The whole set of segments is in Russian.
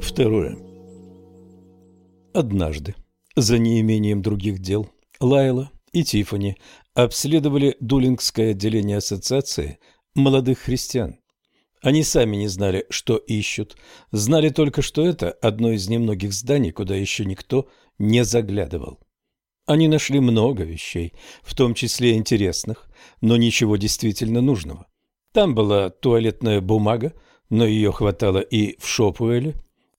Второе. Однажды, за неимением других дел, Лайла и Тифани обследовали Дулингское отделение ассоциации молодых христиан. Они сами не знали, что ищут, знали только, что это одно из немногих зданий, куда еще никто не заглядывал. Они нашли много вещей, в том числе интересных, но ничего действительно нужного. Там была туалетная бумага, но ее хватало и в Шопуэле,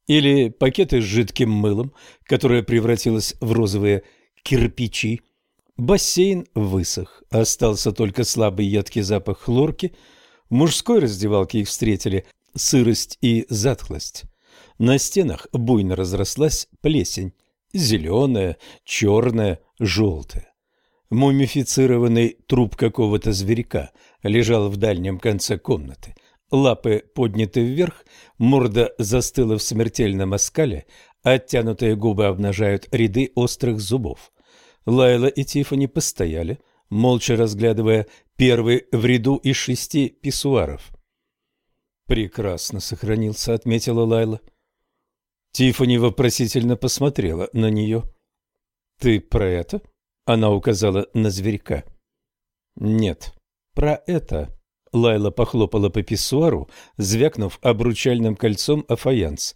или пакеты с жидким мылом, которое превратилось в розовые кирпичи. Бассейн высох, остался только слабый едкий запах хлорки. В мужской раздевалке их встретили сырость и затхлость. На стенах буйно разрослась плесень, зеленая, черная, желтая. Мумифицированный труп какого-то зверька лежал в дальнем конце комнаты – Лапы подняты вверх, морда застыла в смертельном оскале, оттянутые губы обнажают ряды острых зубов. Лайла и Тиффани постояли, молча разглядывая первый в ряду из шести писсуаров. «Прекрасно сохранился», — отметила Лайла. Тиффани вопросительно посмотрела на нее. «Ты про это?» — она указала на зверька. «Нет, про это», Лайла похлопала по писсуару, звякнув обручальным кольцом о фаянс.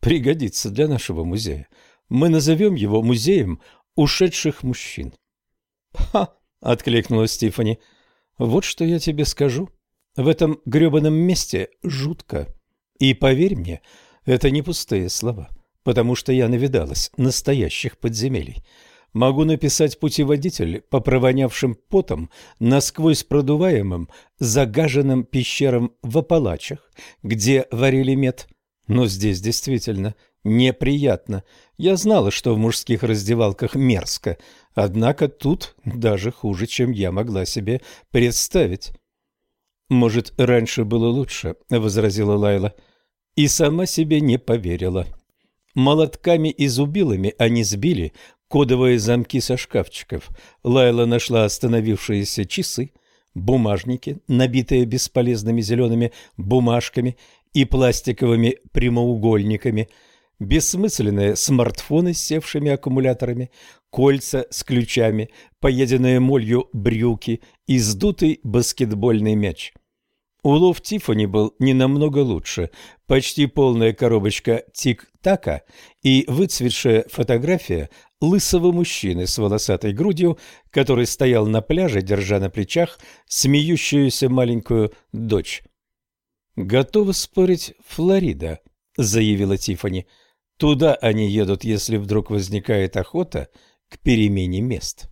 «Пригодится для нашего музея. Мы назовем его музеем ушедших мужчин». «Ха!» — откликнулась Стифани. «Вот что я тебе скажу. В этом грёбаном месте жутко. И поверь мне, это не пустые слова, потому что я навидалась настоящих подземелий. Могу написать путеводитель по провонявшим потом, насквозь продуваемым, загаженным пещерам в Апалачах, где варили мед. Но здесь действительно неприятно. Я знала, что в мужских раздевалках мерзко, однако тут даже хуже, чем я могла себе представить. «Может, раньше было лучше», — возразила Лайла, и сама себе не поверила. Молотками и зубилами они сбили кодовые замки со шкафчиков. Лайла нашла остановившиеся часы, бумажники, набитые бесполезными зелеными бумажками и пластиковыми прямоугольниками, бессмысленные смартфоны с севшими аккумуляторами, кольца с ключами, поеденные молью брюки и сдутый баскетбольный мяч. Улов Тиффани был не намного лучше. Почти полная коробочка тик-така и выцветшая фотография лысого мужчины с волосатой грудью, который стоял на пляже, держа на плечах смеющуюся маленькую дочь. «Готова спорить Флорида», — заявила Тиффани. «Туда они едут, если вдруг возникает охота к перемене мест».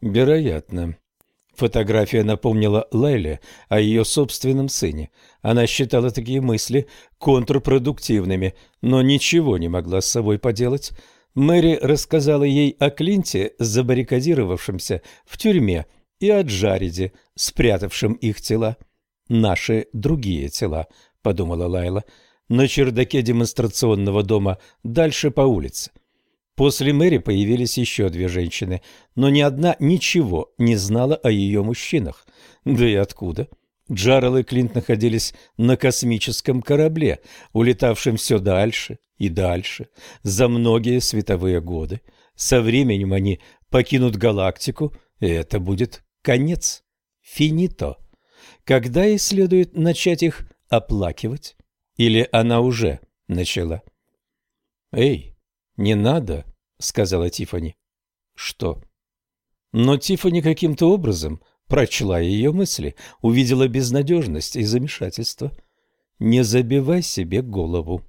«Вероятно», Фотография напомнила Лайле о ее собственном сыне. Она считала такие мысли контрпродуктивными, но ничего не могла с собой поделать. Мэри рассказала ей о Клинте, забаррикадировавшемся в тюрьме, и о Джареде, спрятавшем их тела. «Наши другие тела», — подумала Лайла, — «на чердаке демонстрационного дома, дальше по улице». После Мэри появились еще две женщины, но ни одна ничего не знала о ее мужчинах. Да и откуда? Джарел и Клинт находились на космическом корабле, улетавшем все дальше и дальше, за многие световые годы. Со временем они покинут галактику, и это будет конец. Финито. Когда и следует начать их оплакивать? Или она уже начала? «Эй, «Не надо», — сказала Тифани. «Что?» Но Тифани каким-то образом прочла ее мысли, увидела безнадежность и замешательство. «Не забивай себе голову».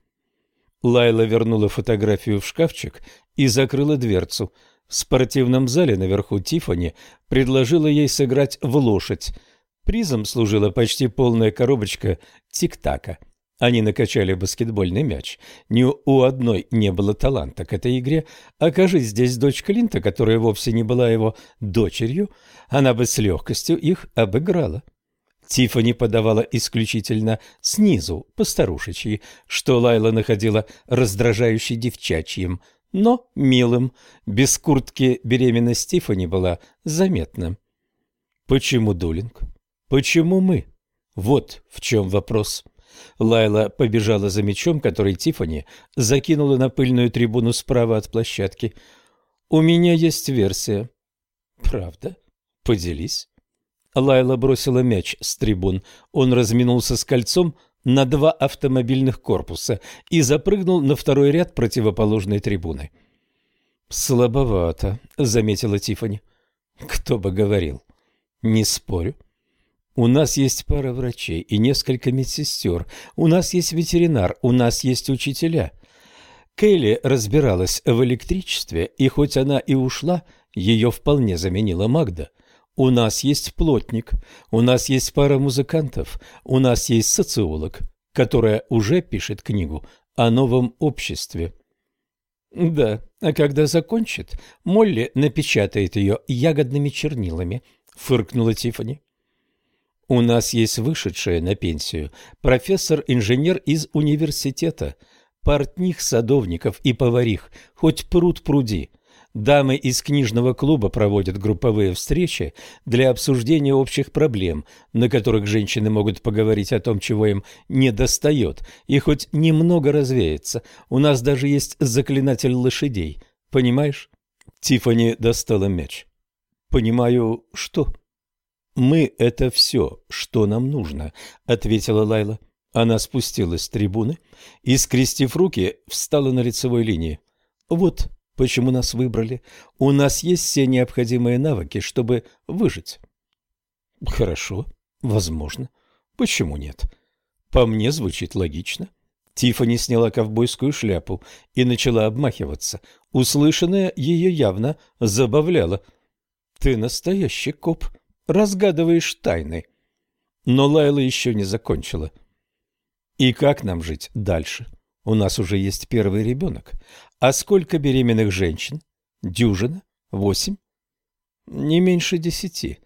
Лайла вернула фотографию в шкафчик и закрыла дверцу. В спортивном зале наверху Тифани предложила ей сыграть в лошадь. Призом служила почти полная коробочка тик-така. Они накачали баскетбольный мяч. Ни у одной не было таланта к этой игре. Окажись здесь дочь Клинта, которая вовсе не была его дочерью, она бы с легкостью их обыграла. Тиффани подавала исключительно снизу, по старушечьи, что Лайла находила раздражающе девчачьим, но милым. Без куртки беременность Тиффани была заметна. Почему Дулинг? Почему мы? Вот в чем вопрос. Лайла побежала за мечом, который Тифани закинула на пыльную трибуну справа от площадки. «У меня есть версия». «Правда? Поделись». Лайла бросила мяч с трибун. Он разминулся с кольцом на два автомобильных корпуса и запрыгнул на второй ряд противоположной трибуны. «Слабовато», — заметила Тифани. «Кто бы говорил?» «Не спорю». У нас есть пара врачей и несколько медсестер. У нас есть ветеринар, у нас есть учителя. Кейли разбиралась в электричестве, и хоть она и ушла, ее вполне заменила Магда. У нас есть плотник, у нас есть пара музыкантов, у нас есть социолог, которая уже пишет книгу о новом обществе. Да, а когда закончит, Молли напечатает ее ягодными чернилами, фыркнула Тифани. У нас есть вышедшая на пенсию профессор-инженер из университета, портних, садовников и поварих, хоть пруд пруди. Дамы из книжного клуба проводят групповые встречи для обсуждения общих проблем, на которых женщины могут поговорить о том, чего им не достает, и хоть немного развеяться. У нас даже есть заклинатель лошадей. Понимаешь? Тифани достала мяч. Понимаю, что? «Мы — это все, что нам нужно», — ответила Лайла. Она спустилась с трибуны и, скрестив руки, встала на лицевой линии. «Вот почему нас выбрали. У нас есть все необходимые навыки, чтобы выжить». «Хорошо, возможно. Почему нет?» «По мне звучит логично». Тиффани сняла ковбойскую шляпу и начала обмахиваться. Услышанное ее явно забавляло. «Ты настоящий коп», разгадываешь тайны. Но Лайла еще не закончила. И как нам жить дальше? У нас уже есть первый ребенок. А сколько беременных женщин? Дюжина? Восемь? Не меньше десяти.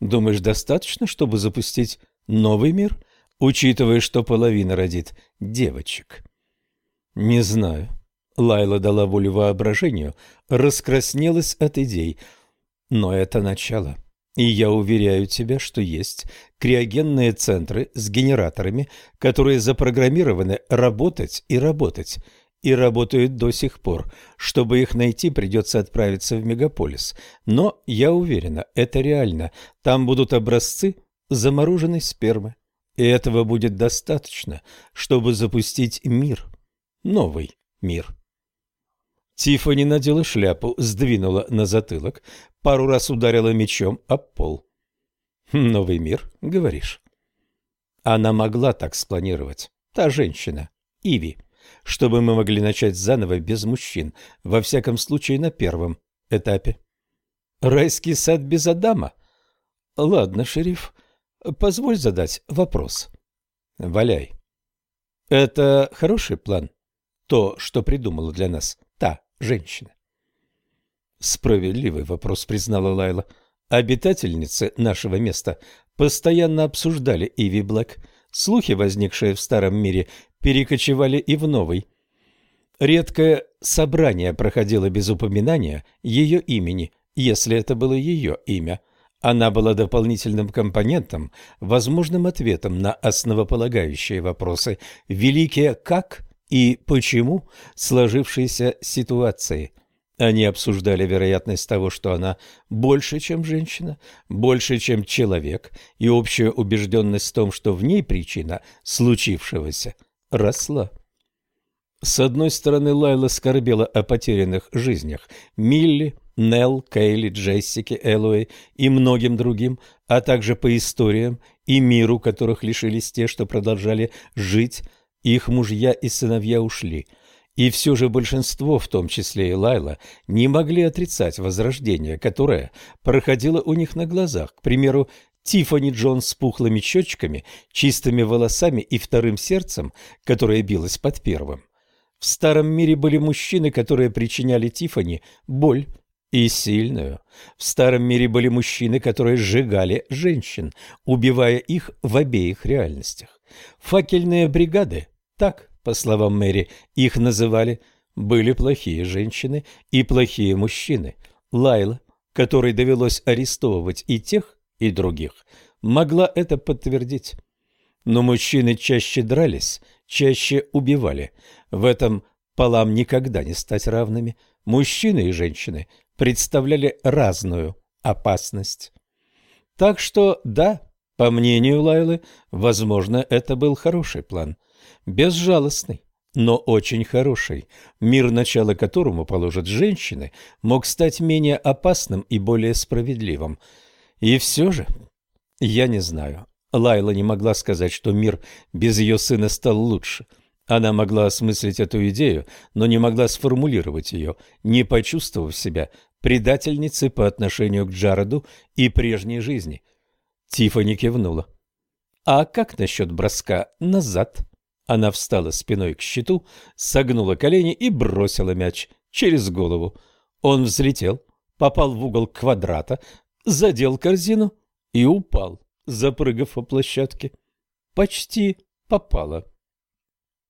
Думаешь, достаточно, чтобы запустить новый мир, учитывая, что половина родит девочек? Не знаю. Лайла дала волю воображению, раскраснелась от идей. Но это начало. И я уверяю тебя, что есть криогенные центры с генераторами, которые запрограммированы работать и работать, и работают до сих пор. Чтобы их найти, придется отправиться в мегаполис. Но, я уверена, это реально. Там будут образцы замороженной спермы. И этого будет достаточно, чтобы запустить мир. Новый мир. Тиффани надела шляпу, сдвинула на затылок, пару раз ударила мечом об пол. «Новый мир, говоришь?» Она могла так спланировать, та женщина, Иви, чтобы мы могли начать заново без мужчин, во всяком случае на первом этапе. Райский сад без Адама? Ладно, шериф, позволь задать вопрос. Валяй. Это хороший план? То, что придумала для нас та женщина. Справедливый вопрос, признала Лайла. Обитательницы нашего места постоянно обсуждали Иви Блэк. Слухи, возникшие в старом мире, перекочевали и в новый. Редкое собрание проходило без упоминания ее имени, если это было ее имя. Она была дополнительным компонентом, возможным ответом на основополагающие вопросы «Великие как?» И почему сложившейся ситуации. Они обсуждали вероятность того, что она больше, чем женщина, больше, чем человек, и общую убежденность в том, что в ней причина случившегося росла. С одной стороны, Лайла скорбела о потерянных жизнях Милли, Нелл, Кейли, Джессики, Эллоуэй и многим другим, а также по историям и миру, которых лишились те, что продолжали жить, их мужья и сыновья ушли, и все же большинство, в том числе и Лайла, не могли отрицать возрождение, которое проходило у них на глазах. К примеру, Тиффани Джонс с пухлыми щечками, чистыми волосами и вторым сердцем, которое билось под первым. В старом мире были мужчины, которые причиняли Тиффани боль и сильную. В старом мире были мужчины, которые сжигали женщин, убивая их в обеих реальностях. Факельные бригады, так, по словам Мэри, их называли, были плохие женщины и плохие мужчины. Лайла, которой довелось арестовывать и тех, и других, могла это подтвердить. Но мужчины чаще дрались, чаще убивали. В этом полам никогда не стать равными. Мужчины и женщины представляли разную опасность. Так что, да, по мнению Лайлы, возможно, это был хороший план. Безжалостный, но очень хороший. Мир, начало которому положат женщины, мог стать менее опасным и более справедливым. И все же, я не знаю. Лайла не могла сказать, что мир без ее сына стал лучше. Она могла осмыслить эту идею, но не могла сформулировать ее, не почувствовав себя предательницей по отношению к Джареду и прежней жизни. Тиффани кивнула. «А как насчет броска назад?» Она встала спиной к щиту, согнула колени и бросила мяч через голову. Он взлетел, попал в угол квадрата, задел корзину и упал, запрыгав по площадке. Почти попала.